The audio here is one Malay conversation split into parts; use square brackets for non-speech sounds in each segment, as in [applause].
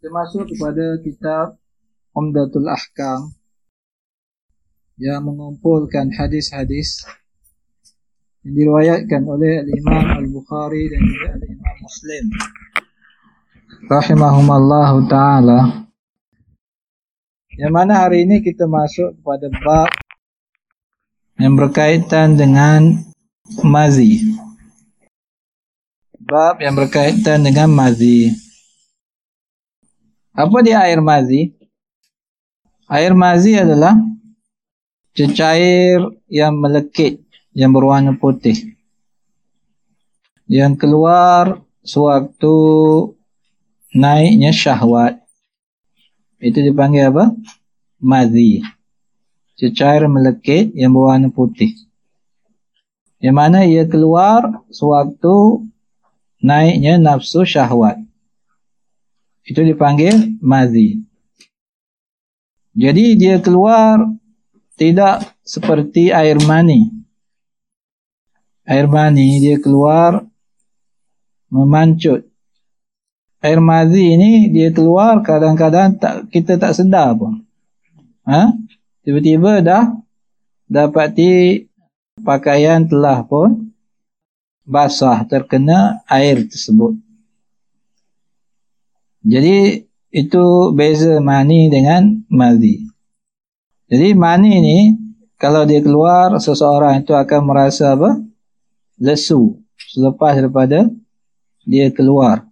Termasuk kepada kitab Umdatul Ahkam yang mengumpulkan hadis-hadis yang diriwayatkan oleh Imam Al-Bukhari dan juga Imam Muslim rahimahumallahu taala. Yang mana hari ini kita masuk kepada bab yang berkaitan dengan mazi. Bab yang berkaitan dengan mazi. Apa dia air mazi? Air mazi adalah cecair yang melekit yang berwarna putih. Yang keluar sewaktu naiknya syahwat. Itu dipanggil apa? Mazi. Cecair melekit yang berwarna putih. Yang mana ia keluar sewaktu naiknya nafsu syahwat. Itu dipanggil mazi. Jadi dia keluar tidak seperti air mani. Air mani dia keluar memancut. Air mazi ini dia keluar kadang-kadang tak kita tak sedar pun. Ha? Tiba-tiba dah dapati pakaian telah pun basah terkena air tersebut. Jadi itu beza mani dengan madhi. Jadi mani ni kalau dia keluar seseorang itu akan merasa apa? Lesu selepas daripada dia keluar.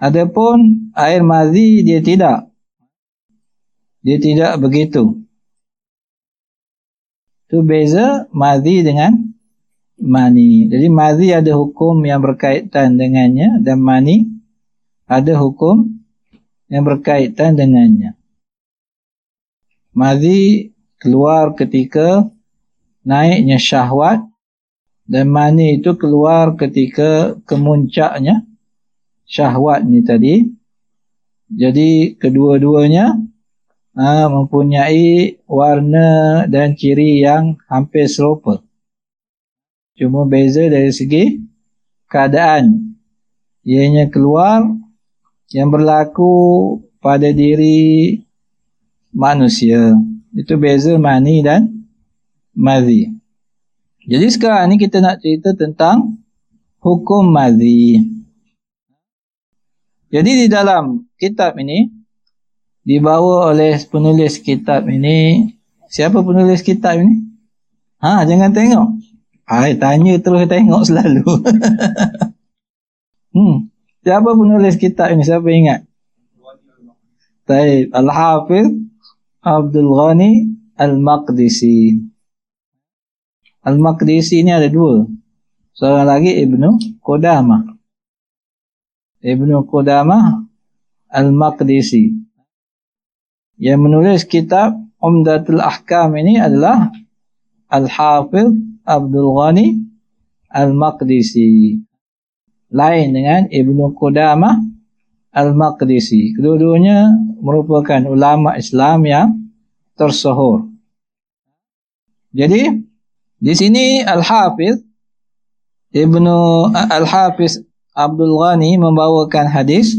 Adapun air madhi dia tidak. Dia tidak begitu. Itu beza madhi dengan mani. Jadi madhi ada hukum yang berkaitan dengannya dan mani ada hukum yang berkaitan dengannya. Madhi keluar ketika naiknya syahwat dan mani itu keluar ketika kemuncaknya syahwat ni tadi. Jadi kedua-duanya ha, mempunyai warna dan ciri yang hampir serupa. Cuma beza dari segi keadaan. Ianya keluar yang berlaku pada diri manusia. Itu beza mani dan madhi. Jadi sekarang ni kita nak cerita tentang hukum madhi. Jadi di dalam kitab ini dibawa oleh penulis kitab ini. Siapa penulis kitab ini? Ha, jangan tengok. Hai, tanya terus tengok selalu. [laughs] hmm. Siapa penulis kitab ini? Siapa ingat? Taib. Al-Hafiz Abdul Ghani Al-Maqdisi. Al-Maqdisi ini ada dua. Seorang lagi Ibnu Qudamah. Ibnu Qudamah Al-Maqdisi. Yang menulis kitab Umdatul Ahkam ini adalah Al-Hafiz Abdul Ghani Al-Maqdisi lain dengan Ibnu Qudamah Al-Maqdisi. Kedua-duanya merupakan ulama Islam yang tersohor. Jadi di sini Al-Hafiz Ibnu Al-Hafiz Abdul Ghani membawakan hadis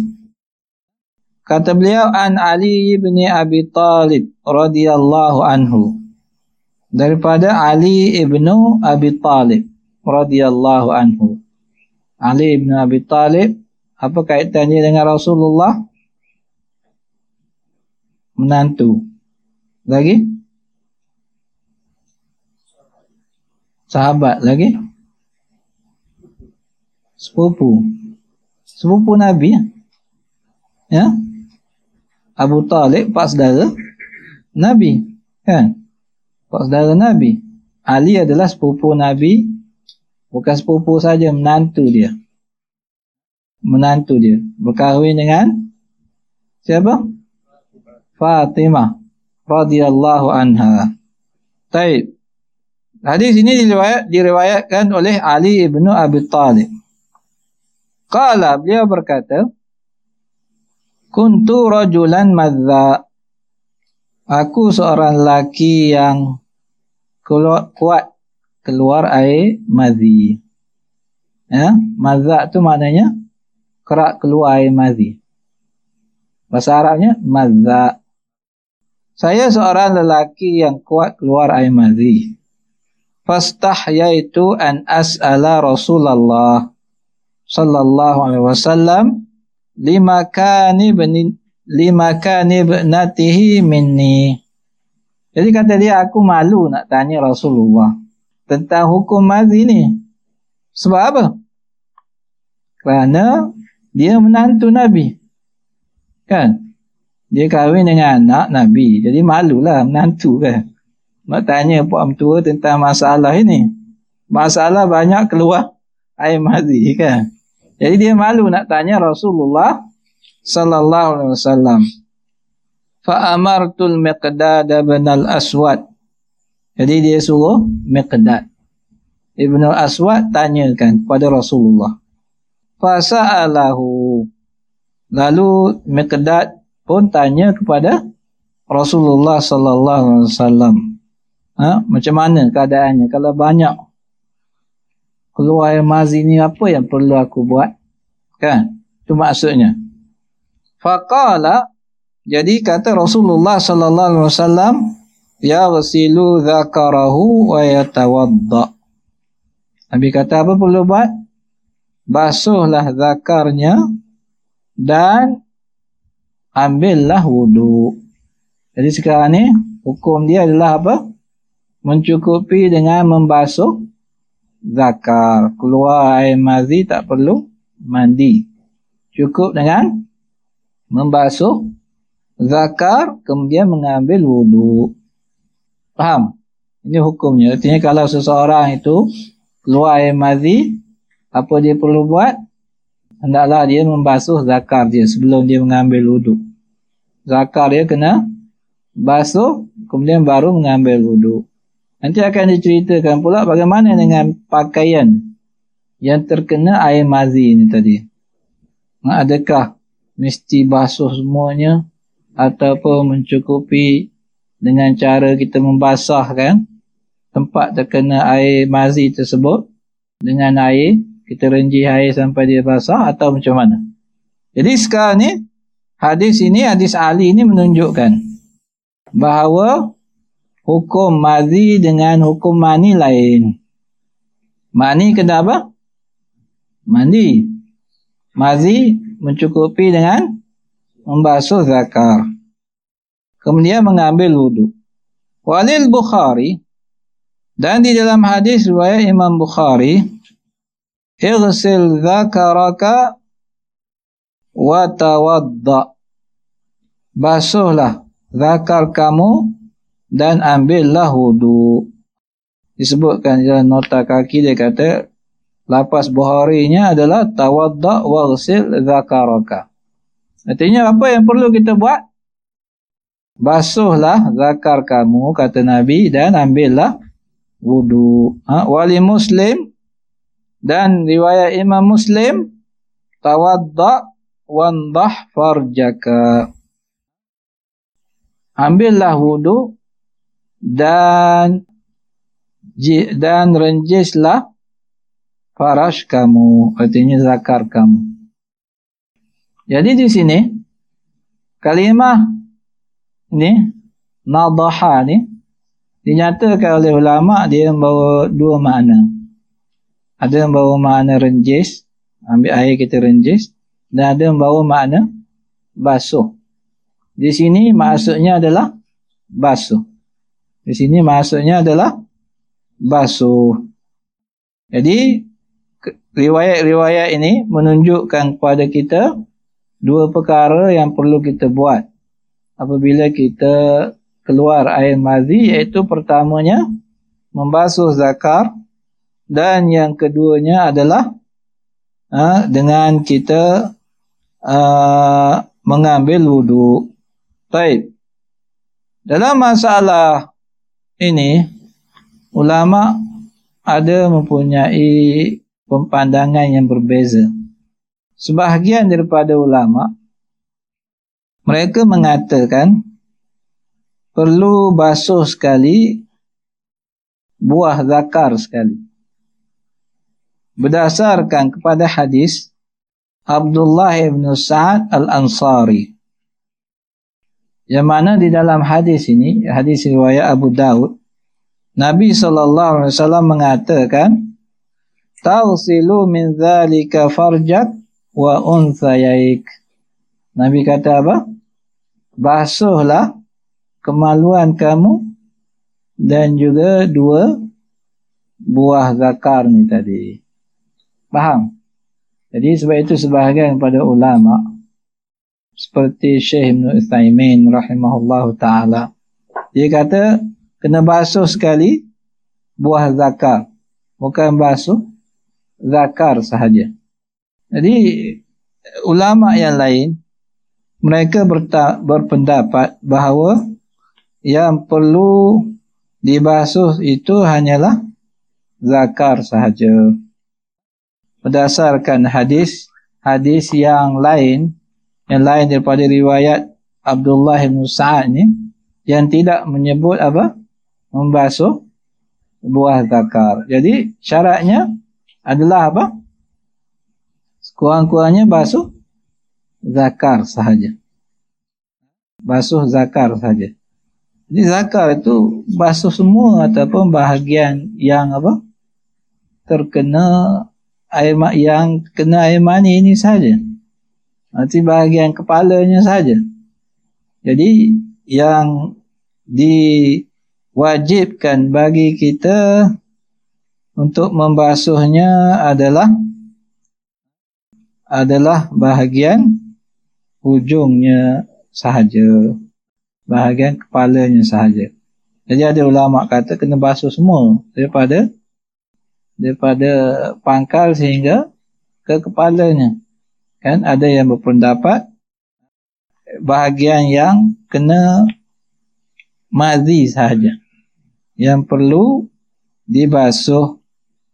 kata beliau an Ali bin Abi Talib radhiyallahu anhu daripada Ali ibnu Abi Talib radhiyallahu anhu Ali bin Abi Talib apa kaitannya dengan Rasulullah? Menantu. Lagi? Sahabat. Lagi? Sepupu. Sepupu Nabi ya? Abu Talib pak saudara Nabi kan? Pak saudara Nabi. Ali adalah sepupu Nabi Bukan sepupu saja menantu dia. Menantu dia. Berkahwin dengan siapa? Fatimah radhiyallahu anha. Baik. Hadis ini diriwayat, diriwayatkan oleh Ali ibnu Abi Talib. Qala beliau berkata, Kuntu rajulan madza. Aku seorang laki yang kuat keluar air madhi. Ya, mazak tu maknanya kerak keluar air madhi. Bahasa Arabnya madza. Saya seorang lelaki yang kuat keluar air madhi. Fastahyaitu an as'ala Rasulullah sallallahu alaihi wasallam lima kani bani lima kani ibnatihi minni. Jadi kata dia aku malu nak tanya Rasulullah tentang hukum madhi ni. Sebab apa? Kerana dia menantu Nabi. Kan? Dia kahwin dengan anak Nabi. Jadi malulah menantu kan. Nak tanya puak mentua tentang masalah ini. Masalah banyak keluar air madhi kan. Jadi dia malu nak tanya Rasulullah sallallahu alaihi wasallam. Fa amartul Miqdad bin al-Aswad. Jadi dia suruh Miqdad. Ibn al-Aswad tanyakan kepada Rasulullah. Fa sa'alahu. Lalu Miqdad pun tanya kepada Rasulullah sallallahu alaihi wasallam. Ha, macam mana keadaannya? Kalau banyak keluar air mazi ni apa yang perlu aku buat? Kan? Itu maksudnya. Faqala. Jadi kata Rasulullah sallallahu alaihi wasallam ya wasilu dzakarahu wa yatawadda Nabi kata apa perlu buat basuhlah zakarnya dan ambillah wudu jadi sekarang ni hukum dia adalah apa mencukupi dengan membasuh zakar. Keluar air mazi tak perlu mandi. Cukup dengan membasuh zakar kemudian mengambil wudu. Faham? Ini hukumnya. Artinya kalau seseorang itu keluar air mazi, apa dia perlu buat? Hendaklah dia membasuh zakar dia sebelum dia mengambil wudu. Zakar dia kena basuh kemudian baru mengambil wudu. Nanti akan diceritakan pula bagaimana dengan pakaian yang terkena air mazi ini tadi. Adakah mesti basuh semuanya ataupun mencukupi dengan cara kita membasahkan tempat terkena air mazi tersebut dengan air kita renji air sampai dia basah atau macam mana. Jadi sekarang ni hadis ini hadis Ali ini menunjukkan bahawa hukum madhi dengan hukum mani lain. Mani kena apa? Mandi. Madhi mencukupi dengan membasuh zakar. Kemudian mengambil wudhu. Walil Bukhari dan di dalam hadis riwayat Imam Bukhari Ighsil zakaraka wa tawadda Basuhlah zakar kamu dan ambillah wudu. Disebutkan dalam nota kaki dia kata lapas buharinya adalah tawadda wa ghsil zakaraka. Artinya apa yang perlu kita buat? Basuhlah zakar kamu kata Nabi dan ambillah wudu. Ha? Wali Muslim dan riwayat Imam Muslim tawadda wandah farjaka. Ambillah wudu dan dan renjislah farash kamu artinya zakar kamu jadi di sini kalimah ni nadaha ni dinyatakan oleh ulama dia membawa dua makna. Ada yang membawa makna renjis ambil air kita renjis dan ada yang membawa makna basuh. Di sini maksudnya adalah basuh. Di sini maksudnya adalah basuh. Jadi riwayat-riwayat ini menunjukkan kepada kita dua perkara yang perlu kita buat apabila kita keluar air mazi iaitu pertamanya membasuh zakar dan yang keduanya adalah uh, dengan kita uh, mengambil wudu. Baik. Dalam masalah ini ulama ada mempunyai pemandangan yang berbeza. Sebahagian daripada ulama mereka mengatakan perlu basuh sekali buah zakar sekali. Berdasarkan kepada hadis Abdullah bin Sa'ad Al-Ansari Yang mana di dalam hadis ini, hadis riwayat Abu Daud, Nabi SAW mengatakan, Tausilu min zalika farjak wa unthayaik. Nabi kata apa? Basuhlah kemaluan kamu dan juga dua buah zakar ni tadi. Faham? Jadi sebab itu sebahagian pada ulama seperti Syekh Ibn Uthaymin rahimahullah ta'ala dia kata kena basuh sekali buah zakar bukan basuh zakar sahaja. Jadi ulama yang lain mereka berpendapat bahawa yang perlu dibasuh itu hanyalah zakar sahaja berdasarkan hadis hadis yang lain yang lain daripada riwayat Abdullah bin Sa'ad ni yang tidak menyebut apa membasuh buah zakar. Jadi syaratnya adalah apa? Sekurang-kurangnya basuh zakar sahaja. Basuh zakar sahaja. Jadi zakar itu basuh semua ataupun bahagian yang apa? terkena air yang kena air mani ini saja. Nanti bahagian kepalanya saja. Jadi yang diwajibkan bagi kita untuk membasuhnya adalah adalah bahagian hujungnya sahaja. Bahagian kepalanya sahaja. Jadi ada ulama kata kena basuh semua daripada daripada pangkal sehingga ke kepalanya. Kan ada yang berpendapat bahagian yang kena mazi sahaja. Yang perlu dibasuh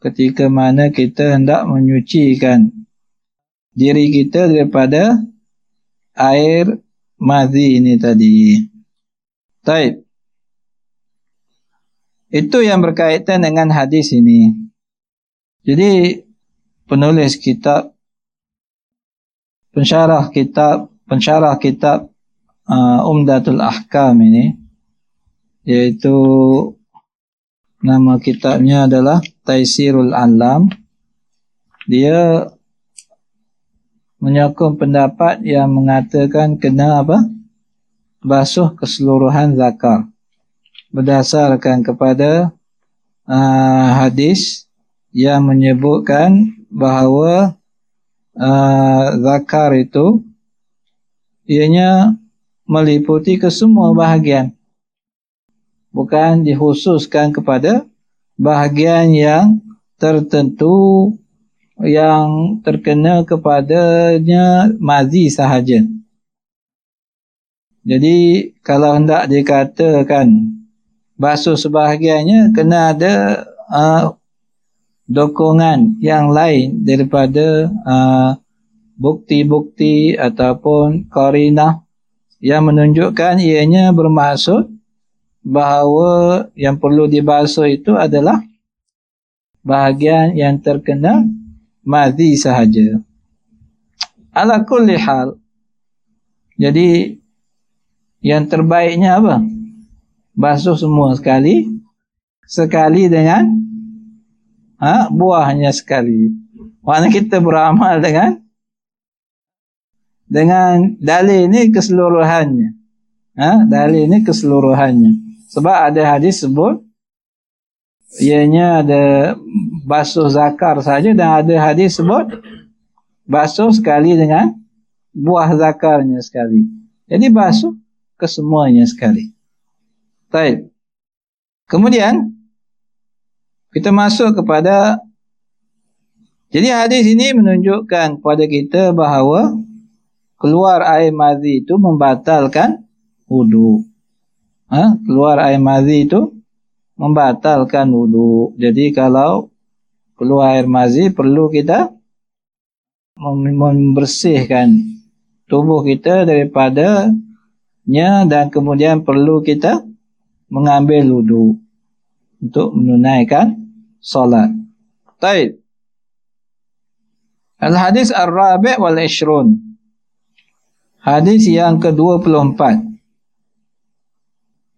ketika mana kita hendak menyucikan diri kita daripada air mazi ini tadi. Taib. Itu yang berkaitan dengan hadis ini. Jadi penulis kitab pensyarah kitab pensyarah kitab uh, Umdatul Ahkam ini yaitu nama kitabnya adalah Taisirul Alam dia menyokong pendapat yang mengatakan kena apa? Basuh keseluruhan zakar. Berdasarkan kepada uh, hadis yang menyebutkan bahawa uh, zakar itu ianya meliputi kesemua bahagian. Bukan dikhususkan kepada bahagian yang tertentu yang terkena kepadanya mazi sahaja. Jadi kalau hendak dikatakan basuh sebahagiannya kena ada uh, dokongan yang lain daripada uh, bukti-bukti ataupun korinah yang menunjukkan ianya bermaksud bahawa yang perlu dibasuh itu adalah bahagian yang terkena madhi sahaja. Ala kulli hal. Jadi yang terbaiknya apa? Basuh semua sekali. Sekali dengan ha, buahnya sekali. Mana kita beramal dengan dengan dalil ini keseluruhannya. Ha, dalil ini keseluruhannya. Sebab ada hadis sebut ianya ada basuh zakar saja dan ada hadis sebut basuh sekali dengan buah zakarnya sekali. Jadi basuh kesemuanya sekali. Baik. Kemudian kita masuk kepada jadi hadis ini menunjukkan kepada kita bahawa keluar air mazi itu membatalkan wudu. Ha? keluar air mazi itu membatalkan wudu. Jadi kalau keluar air mazi perlu kita membersihkan tubuh kita daripada nya dan kemudian perlu kita mengambil wudu untuk menunaikan solat. Baik. Al-hadis ar-rabi' wal ishrun. Hadis yang ke-24.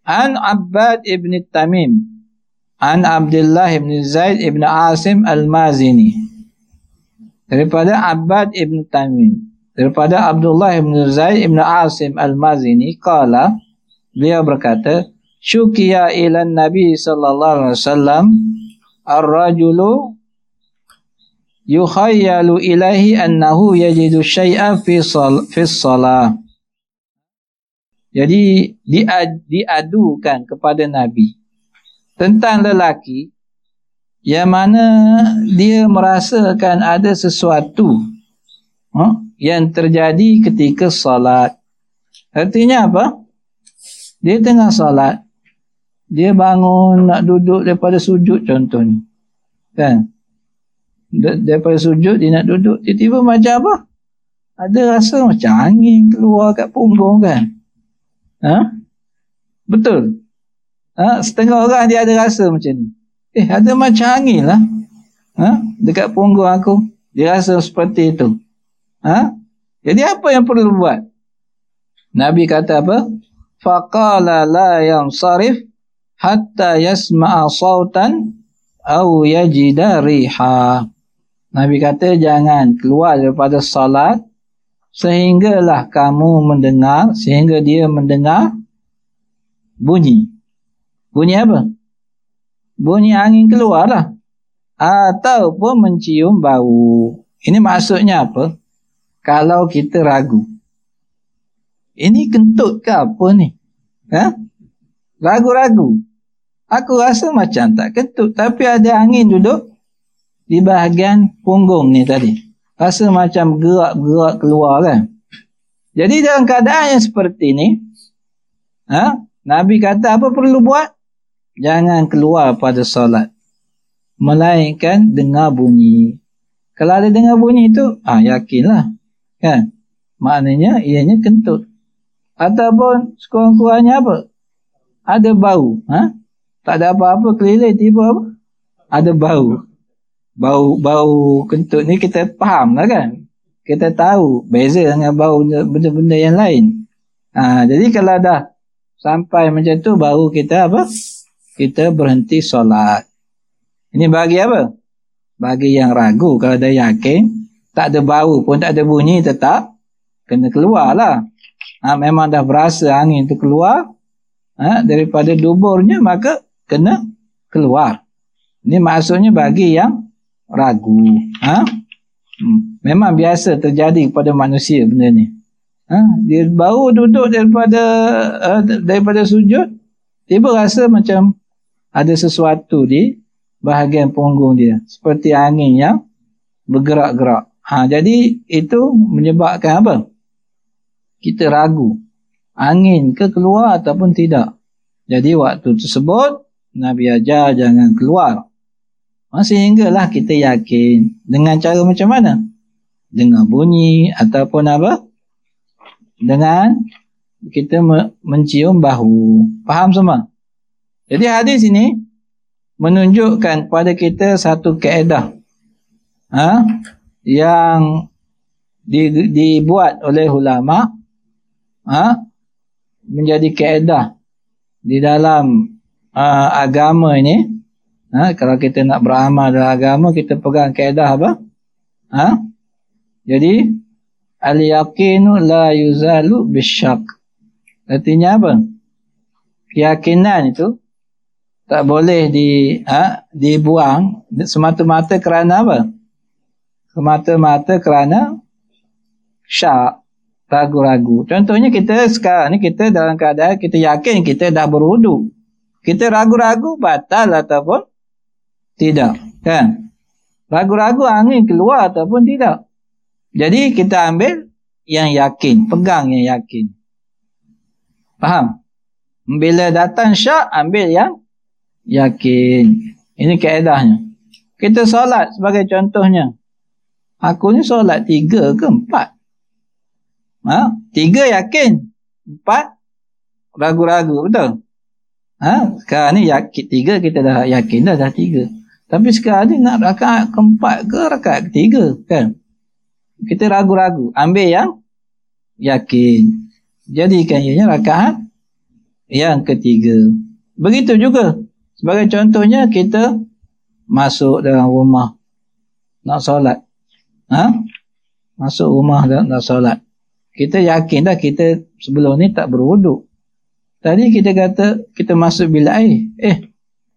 An Abbad ibn Tamim. An Abdullah ibn Zaid ibn Asim al-Mazini. Daripada Abbad ibn Tamim. Daripada Abdullah ibn Zaid ibn Asim al-Mazini Kala Beliau berkata Syukiya ilan Nabi sallallahu alaihi wasallam Ar-rajulu yukhayyalu ilahi annahu yajidu syai'a fi sal fi salah jadi diad, diadukan kepada nabi tentang lelaki yang mana dia merasakan ada sesuatu huh, yang terjadi ketika salat artinya apa? Dia tengah salat dia bangun nak duduk daripada sujud contohnya kan? Daripada sujud dia nak duduk tiba-tiba macam apa? Ada rasa macam angin keluar kat punggung kan ha? betul ha? setengah orang dia ada rasa macam ni eh ada macam angin lah ha? dekat punggung aku dia rasa seperti itu ha? jadi apa yang perlu buat Nabi kata apa faqala la yang sarif hatta yasma'a sautan au yajida riha Nabi kata jangan keluar daripada salat sehinggalah kamu mendengar sehingga dia mendengar bunyi. Bunyi apa? Bunyi angin keluarlah ataupun mencium bau. Ini maksudnya apa? Kalau kita ragu. Ini kentut ke apa ni? Ha? Ragu-ragu. Aku rasa macam tak kentut tapi ada angin duduk di bahagian punggung ni tadi. Rasa macam gerak-gerak keluar kan. Jadi dalam keadaan yang seperti ni, ha, Nabi kata apa perlu buat? Jangan keluar pada solat. Melainkan dengar bunyi. Kalau ada dengar bunyi itu, ah yakinlah. Kan? Maknanya ianya kentut. Ataupun sekurang-kurangnya apa? Ada bau. Ha? Tak ada apa-apa keliling tiba apa? Ada bau bau bau kentut ni kita faham lah kan? Kita tahu beza dengan bau benda-benda yang lain. Ha, jadi kalau dah sampai macam tu baru kita apa? Kita berhenti solat. Ini bagi apa? Bagi yang ragu. Kalau dah yakin tak ada bau pun tak ada bunyi tetap kena keluar lah ha, memang dah berasa angin tu keluar ha, daripada duburnya maka kena keluar. Ini maksudnya bagi yang ragu. Ha? Hmm. Memang biasa terjadi kepada manusia benda ni. Ha? Dia baru duduk daripada uh, daripada sujud, tiba rasa macam ada sesuatu di bahagian punggung dia. Seperti angin yang bergerak-gerak. Ha, jadi itu menyebabkan apa? Kita ragu. Angin ke keluar ataupun tidak. Jadi waktu tersebut, Nabi ajar jangan keluar. Sehinggalah kita yakin dengan cara macam mana? Dengan bunyi ataupun apa? Dengan kita mencium bahu. Faham semua? Jadi hadis ini menunjukkan kepada kita satu keedah ha? yang di, dibuat oleh ulama ha? menjadi keedah di dalam uh, agama ini Ha, kalau kita nak beramal dalam agama, kita pegang kaedah apa? Ha? Jadi, al-yaqinu la yuzalu bisyak. Artinya apa? Keyakinan itu tak boleh di ha, dibuang semata-mata kerana apa? Semata-mata kerana syak, ragu-ragu. Contohnya kita sekarang ni kita dalam keadaan kita yakin kita dah berwudu. Kita ragu-ragu batal ataupun tidak. Kan? Ragu-ragu angin keluar ataupun tidak. Jadi kita ambil yang yakin. Pegang yang yakin. Faham? Bila datang syak, ambil yang yakin. Ini keedahnya. Kita solat sebagai contohnya. Aku ni solat tiga ke empat? Ha? Tiga yakin. Empat ragu-ragu. Betul? Ha? Sekarang ni yakin, tiga kita dah yakin dah, dah tiga. Tapi sekarang ni nak rakaat keempat ke rakaat ketiga kan? Kita ragu-ragu. Ambil yang yakin. Jadikan ianya rakaat yang ketiga. Begitu juga. Sebagai contohnya kita masuk dalam rumah nak solat. Ha? Masuk rumah dan nak solat. Kita yakin dah kita sebelum ni tak berwuduk. Tadi kita kata kita masuk bilik air. Eh,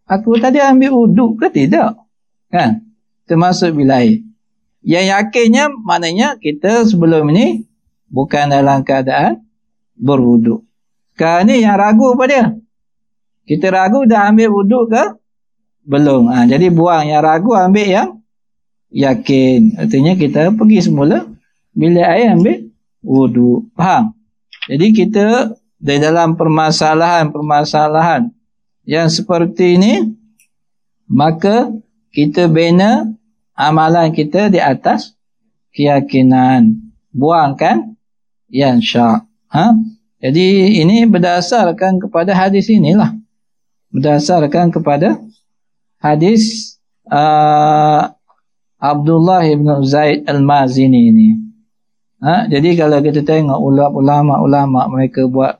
aku tadi ambil wuduk ke tidak? Kan? Kita masuk bilik air. Yang yakinnya maknanya kita sebelum ni bukan dalam keadaan berwuduk. Sekarang ni yang ragu apa dia? Kita ragu dah ambil wuduk ke? Belum. Ha, jadi buang yang ragu ambil yang yakin. Artinya kita pergi semula bilik air ambil wuduk. Faham? Jadi kita di dalam permasalahan-permasalahan yang seperti ini maka kita bina amalan kita di atas keyakinan buangkan yang syak ha? jadi ini berdasarkan kepada hadis inilah berdasarkan kepada hadis uh, Abdullah ibn Zaid al-Mazini ini ha? jadi kalau kita tengok ulama-ulama mereka buat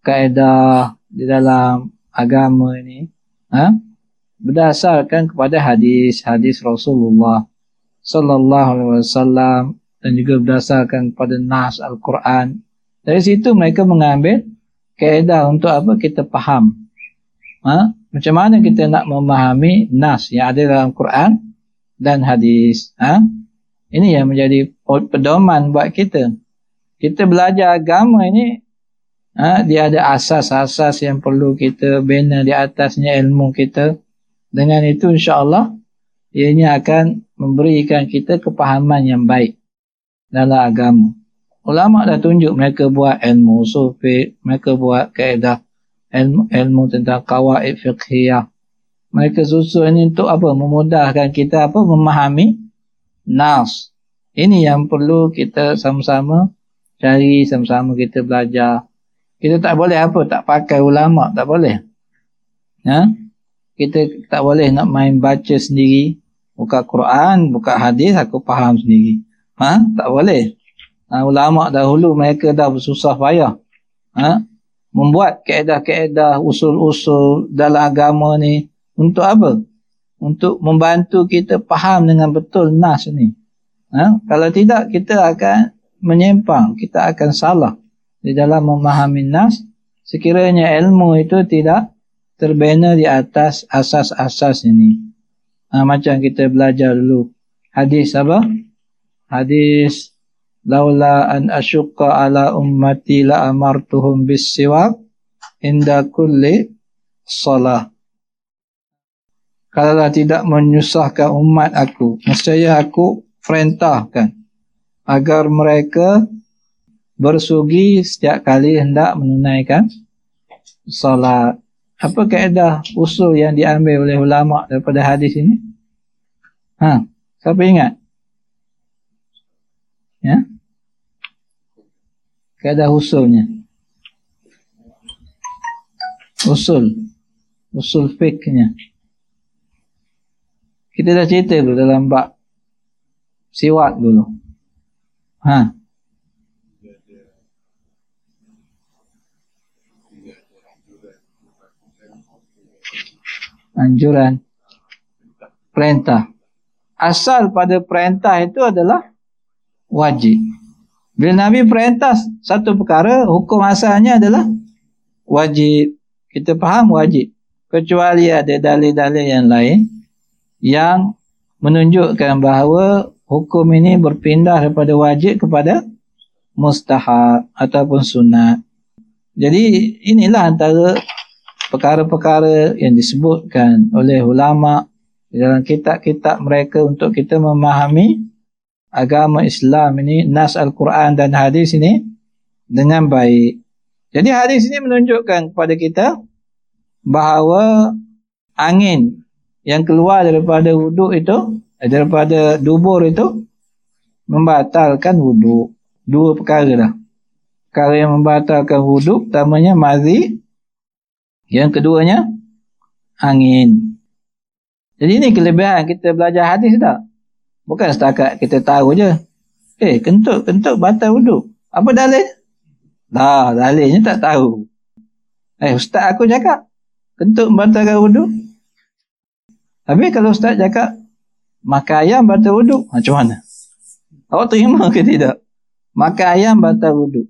kaedah di dalam agama ini ha? berdasarkan kepada hadis-hadis Rasulullah sallallahu alaihi wasallam dan juga berdasarkan kepada nas al-Quran. Dari situ mereka mengambil kaedah untuk apa kita faham. Ha? Macam mana kita nak memahami nas yang ada dalam Quran dan hadis. Ha? Ini yang menjadi pedoman buat kita. Kita belajar agama ini ha? dia ada asas-asas yang perlu kita bina di atasnya ilmu kita. Dengan itu insya-Allah ianya akan memberikan kita kepahaman yang baik dalam agama. Ulama dah tunjuk mereka buat ilmu sufi, mereka buat kaedah ilmu, ilmu tentang kawaid fiqhiyah. Mereka susun ini untuk apa? Memudahkan kita apa? Memahami nas. Ini yang perlu kita sama-sama cari, sama-sama kita belajar. Kita tak boleh apa? Tak pakai ulama, tak boleh. Ya? kita tak boleh nak main baca sendiri buka Quran buka hadis aku faham sendiri. Ha? Tak boleh. Ha, ulama dahulu mereka dah bersusah payah. Ha? Membuat kaedah-kaedah usul-usul dalam agama ni untuk apa? Untuk membantu kita faham dengan betul nas ni. Ha? Kalau tidak kita akan menyimpang kita akan salah di dalam memahami nas sekiranya ilmu itu tidak terbina di atas asas-asas ini. Ha, macam kita belajar dulu. Hadis apa? Hadis laula an asyqa ala ummati la amartuhum bis siwak inda kulli salah. Kalau tidak menyusahkan umat aku, maksudnya aku perintahkan agar mereka bersugi setiap kali hendak menunaikan salat. Apa kaedah usul yang diambil oleh ulama daripada hadis ini? Ha, siapa ingat? Ya? Kaedah usulnya. Usul. Usul fiknya. Kita dah cerita dulu dalam bab siwak dulu. Ha. Anjuran. Perintah. Asal pada perintah itu adalah wajib. Bila Nabi perintah satu perkara hukum asalnya adalah wajib. Kita faham wajib. Kecuali ada dalil-dalil yang lain yang menunjukkan bahawa hukum ini berpindah daripada wajib kepada mustahab ataupun sunat jadi inilah antara perkara-perkara yang disebutkan oleh ulama di dalam kitab-kitab mereka untuk kita memahami agama Islam ini nas al-Quran dan hadis ini dengan baik. Jadi hadis ini menunjukkan kepada kita bahawa angin yang keluar daripada wuduk itu eh, daripada dubur itu membatalkan wuduk. Dua perkara dah. Perkara yang membatalkan wuduk pertamanya mazi yang keduanya angin. Jadi ini kelebihan kita belajar hadis tak? Bukan setakat kita tahu je. Eh, kentut, kentut batal wuduk. Apa dalil? Dah, dalilnya tak tahu. Eh ustaz aku cakap kentut membatalkan wuduk. Tapi kalau ustaz cakap makan ayam batal wuduk, macam mana? Awak terima ke tidak? Makan ayam batal wuduk.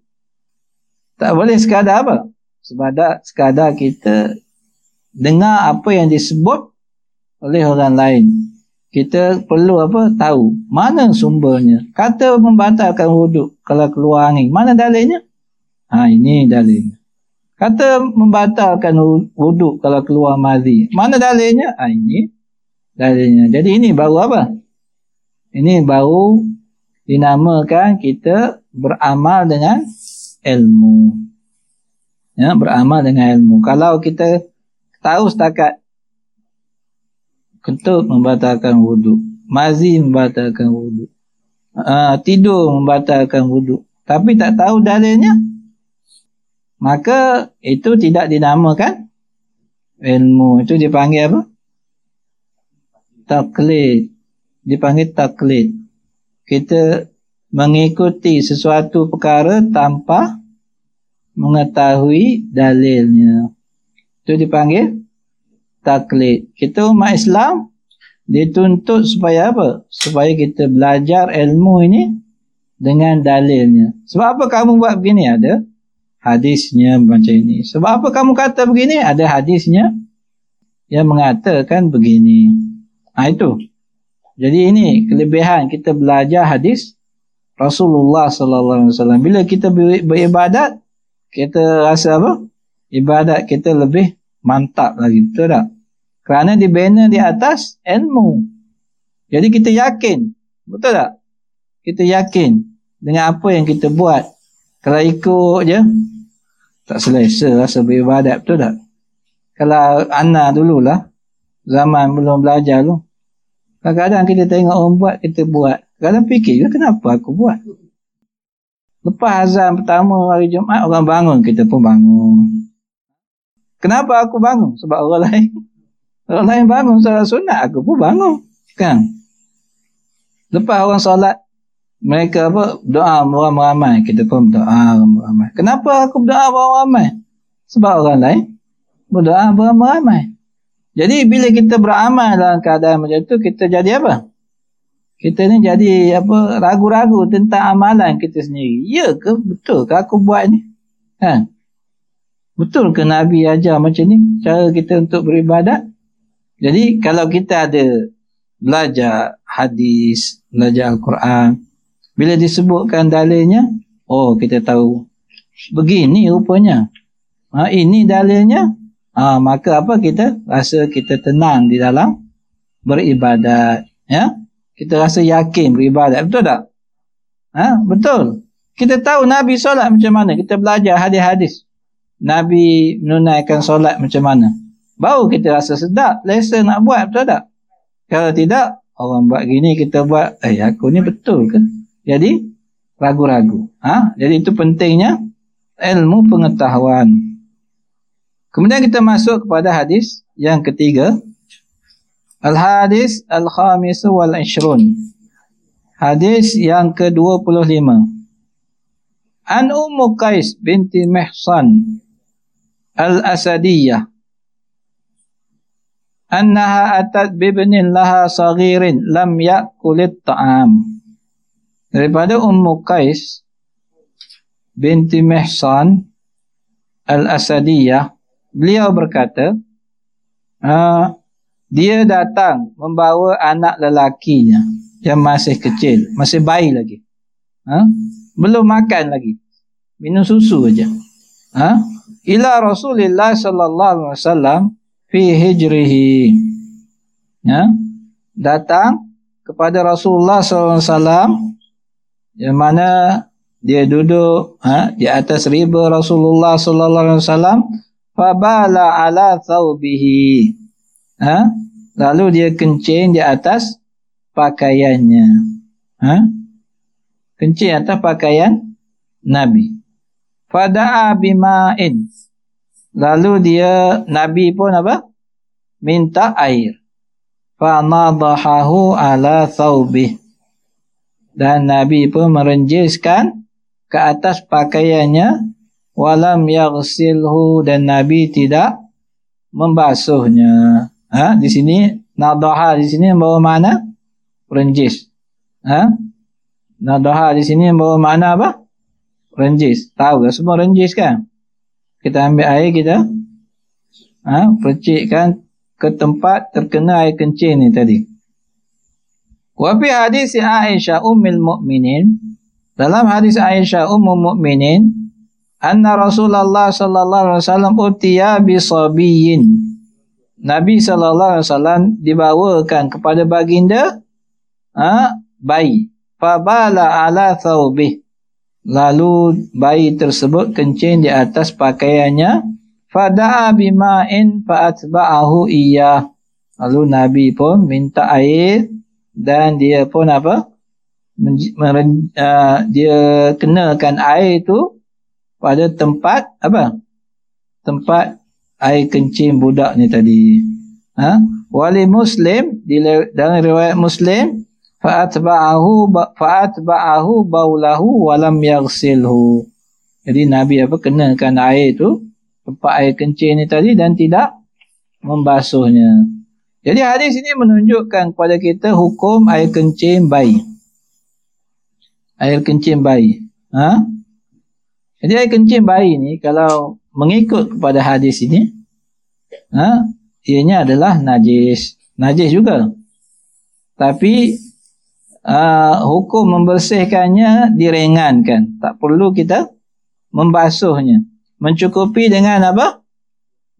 Tak boleh sekadar apa? Sebab sekadar kita dengar apa yang disebut oleh orang lain. Kita perlu apa? Tahu mana sumbernya. Kata membatalkan wuduk kalau keluar angin. Mana dalilnya? Ha ini dalilnya. Kata membatalkan wuduk kalau keluar mazi. Mana dalilnya? Ha ini dalilnya. Jadi ini baru apa? Ini baru dinamakan kita beramal dengan ilmu. Ya, beramal dengan ilmu. Kalau kita tahu setakat kentut membatalkan wuduk. Mazi membatalkan wuduk. Uh, tidur membatalkan wuduk. Tapi tak tahu dalilnya. Maka itu tidak dinamakan ilmu. Itu dipanggil apa? Taklid. Dipanggil taklid. Kita mengikuti sesuatu perkara tanpa mengetahui dalilnya. Itu dipanggil taklid. Kita umat Islam dituntut supaya apa? Supaya kita belajar ilmu ini dengan dalilnya. Sebab apa kamu buat begini? Ada hadisnya macam ini. Sebab apa kamu kata begini? Ada hadisnya yang mengatakan begini. Ha, itu. Jadi ini kelebihan kita belajar hadis Rasulullah sallallahu alaihi wasallam. Bila kita beribadat, kita rasa apa? Ibadat kita lebih mantap lagi betul tak? Kerana dibina di atas ilmu. Jadi kita yakin betul tak? Kita yakin dengan apa yang kita buat. Kalau ikut je tak selesa rasa beribadat betul tak? Kalau Ana dululah zaman belum belajar tu kadang-kadang kita tengok orang buat kita buat. Kadang fikir kenapa aku buat lepas azan pertama hari Jumaat orang bangun kita pun bangun Kenapa aku bangun? Sebab orang [laughs] lain. Orang lain bangun solat sunat. Aku pun bangun. Kan? Lepas orang solat. Mereka apa? Doa orang ramai. Kita pun doa orang ramai. Kenapa aku berdoa orang ramai? Sebab orang lain. Berdoa orang ramai. Jadi bila kita beramal dalam keadaan macam tu. Kita jadi apa? Kita ni jadi apa ragu-ragu tentang amalan kita sendiri. Ya ke? Betul ke aku buat ni? Kan? Betul ke Nabi ajar macam ni cara kita untuk beribadat? Jadi kalau kita ada belajar hadis, belajar Al-Quran, bila disebutkan dalilnya, oh kita tahu begini rupanya. Ha, ini dalilnya. Ha, maka apa kita rasa kita tenang di dalam beribadat. Ya? Kita rasa yakin beribadat. Betul tak? Ha, betul. Kita tahu Nabi solat macam mana. Kita belajar hadis-hadis. Nabi menunaikan solat macam mana. Baru kita rasa sedap, lesa nak buat, betul tak? Kalau tidak, orang buat gini, kita buat, eh aku ni betul ke? Jadi, ragu-ragu. Ha? Jadi itu pentingnya ilmu pengetahuan. Kemudian kita masuk kepada hadis yang ketiga. Al-hadis al-khamisu wal-ishrun. Hadis yang ke-25. An Ummu Qais binti Mihsan Al-Asadiyah annaha atat bibnin laha saghirin lam yakulit ta'am daripada Ummu Qais binti Mihsan Al-Asadiyah beliau berkata uh, dia datang membawa anak lelakinya yang masih kecil masih bayi lagi uh, belum makan lagi minum susu aja uh, ila Rasulillah sallallahu alaihi wasallam fi hijrihi. Ya. Datang kepada Rasulullah sallallahu alaihi wasallam yang mana dia duduk ha, di atas riba Rasulullah sallallahu alaihi wasallam fabala ala thawbihi. Ha? Lalu dia kencing di atas pakaiannya. Ha? Kencing atas pakaian Nabi. Fada'a bima'in. Lalu dia Nabi pun apa? Minta air. Fanadahahu ala thawbih. Dan Nabi pun merenjiskan ke atas pakaiannya walam yaghsilhu dan Nabi tidak membasuhnya. Ha? Di sini nadaha di sini membawa makna renjis. Ha? Nadaha di sini membawa makna apa? Renjis. Tahu tak semua renjis kan? Kita ambil air kita ha? percikkan ke tempat terkena air kencing ni tadi. Wa fi hadis Aisyah ummul mukminin dalam hadis Aisyah ummul mukminin anna Rasulullah sallallahu alaihi wasallam utiya bi sabiyin Nabi sallallahu alaihi wasallam dibawakan kepada baginda ha, bayi. Fabala ala thawbih. Lalu bayi tersebut kencing di atas pakaiannya. Fada'a bima'in fa'atba'ahu iya. Lalu Nabi pun minta air dan dia pun apa? Uh, dia kenakan air itu pada tempat apa? Tempat air kencing budak ni tadi ha wali muslim di dalam riwayat muslim fa'atba'ahu fa'atba'ahu baulahu walam yaghsilhu jadi nabi apa kenakan air itu tempat air kencing ni tadi dan tidak membasuhnya jadi hadis ini menunjukkan kepada kita hukum air kencing bayi. Air kencing bayi. Ha? Jadi air kencing bayi ni kalau mengikut kepada hadis ini, ha? ianya adalah najis. Najis juga. Tapi uh, hukum membersihkannya direngankan. Tak perlu kita membasuhnya. Mencukupi dengan apa?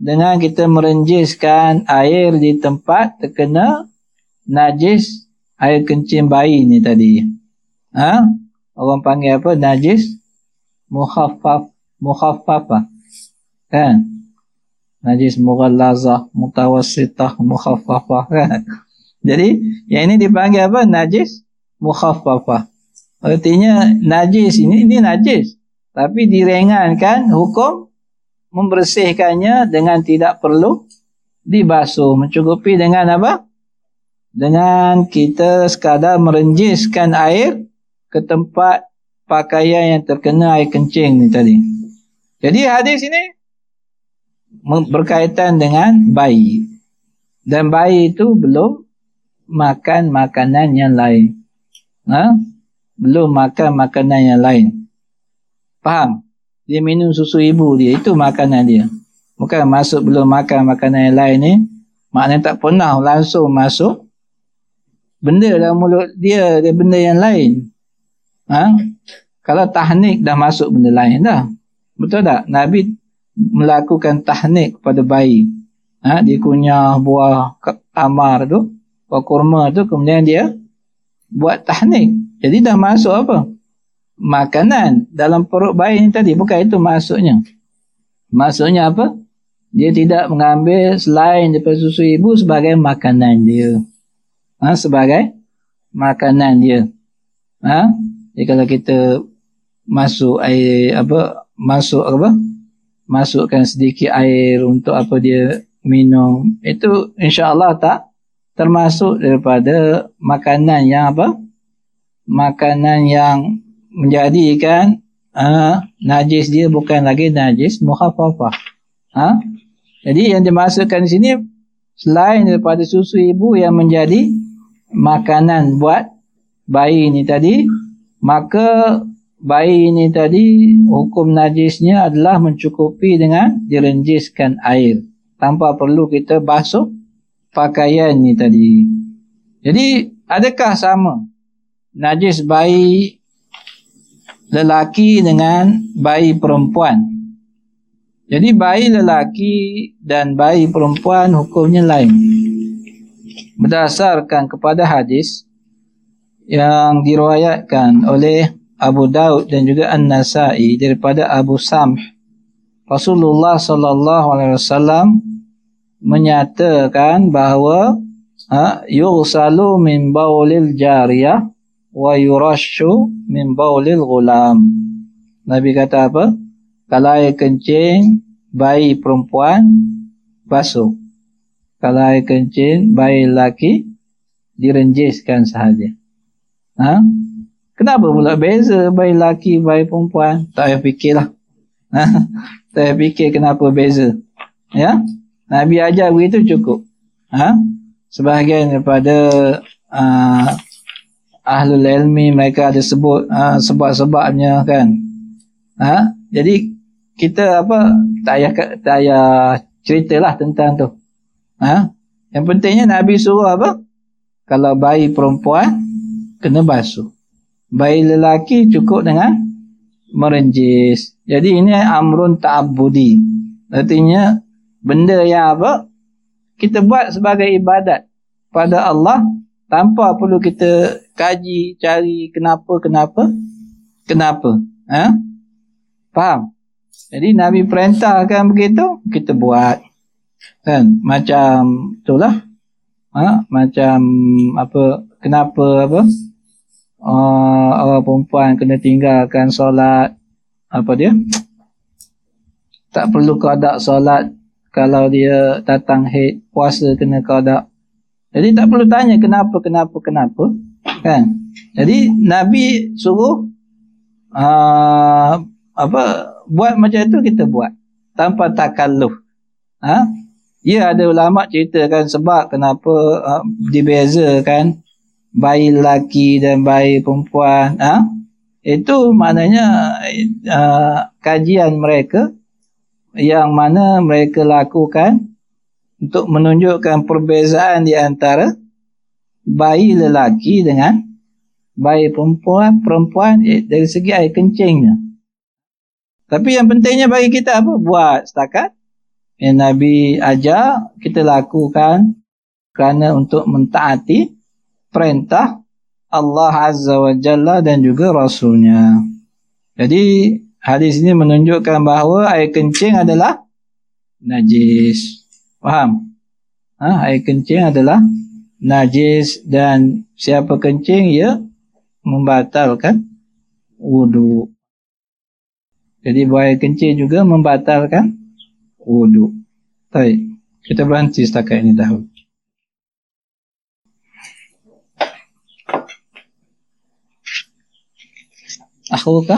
dengan kita merenjiskan air di tempat terkena najis air kencing bayi ni tadi. Ha? Orang panggil apa? Najis mukhaffaf mukhaffafah. Kan? Najis mughallazah mutawassitah mukhaffafah kan? Jadi yang ini dipanggil apa? Najis mukhaffafah. Artinya najis ini ini najis tapi direngankan hukum membersihkannya dengan tidak perlu dibasuh. Mencukupi dengan apa? Dengan kita sekadar merenjiskan air ke tempat pakaian yang terkena air kencing ni tadi. Jadi hadis ini berkaitan dengan bayi. Dan bayi itu belum makan makanan yang lain. Ha? Belum makan makanan yang lain. Faham? dia minum susu ibu dia itu makanan dia bukan masuk belum makan makanan yang lain ni maknanya tak pernah langsung masuk benda dalam mulut dia dia benda yang lain ha? kalau tahnik dah masuk benda lain dah betul tak Nabi melakukan tahnik kepada bayi. Ha? dia kunyah buah tamar tu buah kurma tu kemudian dia buat tahnik. Jadi dah masuk apa? Makanan dalam perut bayi ni tadi. Bukan itu maksudnya. Maksudnya apa? Dia tidak mengambil selain daripada susu ibu sebagai makanan dia. Ha, sebagai makanan dia. Ha? jadi kalau kita masuk air apa? Masuk apa masukkan sedikit air untuk apa dia minum itu insya-Allah tak termasuk daripada makanan yang apa makanan yang menjadikan uh, najis dia bukan lagi najis mukhafafah. Ha? Jadi yang dimasukkan di sini selain daripada susu ibu yang menjadi makanan buat bayi ini tadi, maka bayi ini tadi hukum najisnya adalah mencukupi dengan direnjiskan air tanpa perlu kita basuh pakaian ini tadi. Jadi adakah sama najis bayi lelaki dengan bayi perempuan. Jadi bayi lelaki dan bayi perempuan hukumnya lain. Berdasarkan kepada hadis yang diriwayatkan oleh Abu Daud dan juga An-Nasa'i daripada Abu Samh Rasulullah sallallahu alaihi wasallam menyatakan bahawa ha, yughsalu min baulil jariyah wa yurashu min baulil ghulam. Nabi kata apa? Kalau air kencing bayi perempuan basuh. Kalau air kencing bayi lelaki direnjiskan sahaja. Ha? Kenapa pula beza bayi lelaki bayi perempuan? Tak payah fikirlah. [laughs] Ha? Saya fikir kenapa beza. Ya? Nabi ajar begitu cukup. Ha? Sebahagian daripada uh, ahlul ilmi mereka ada sebut uh, sebab-sebabnya kan. Ha? Jadi kita apa tak payah tak payah ceritalah tentang tu. Ha? Yang pentingnya Nabi suruh apa? Kalau bayi perempuan kena basuh. Bayi lelaki cukup dengan merenjis. Jadi ini amrun ta'abbudi. Artinya benda yang apa? Kita buat sebagai ibadat pada Allah tanpa perlu kita kaji, cari kenapa, kenapa, kenapa. Ha? Faham? Jadi Nabi perintahkan begitu, kita buat. Kan? Macam itulah. Ha? Macam apa, kenapa apa? Uh, orang perempuan kena tinggalkan solat. Apa dia? Tak perlu kodak solat kalau dia datang haid puasa kena qada jadi tak perlu tanya kenapa kenapa kenapa kan? Jadi nabi suruh uh, apa buat macam itu kita buat. Tanpa takalluf ha? Ya ada ulama ceritakan sebab kenapa uh, dibezakan bayi lelaki dan bayi perempuan ha itu maknanya uh, kajian mereka yang mana mereka lakukan untuk menunjukkan perbezaan di antara bayi lelaki dengan bayi perempuan perempuan eh, dari segi air kencingnya. Tapi yang pentingnya bagi kita apa? Buat setakat yang Nabi ajar kita lakukan kerana untuk mentaati perintah Allah Azza wa Jalla dan juga Rasulnya. Jadi hadis ini menunjukkan bahawa air kencing adalah najis. Faham? Ha, air kencing adalah najis dan siapa kencing ia membatalkan wudu. Jadi buang air kencing juga membatalkan wudu. Baik, kita berhenti setakat ini dahulu. أخوك؟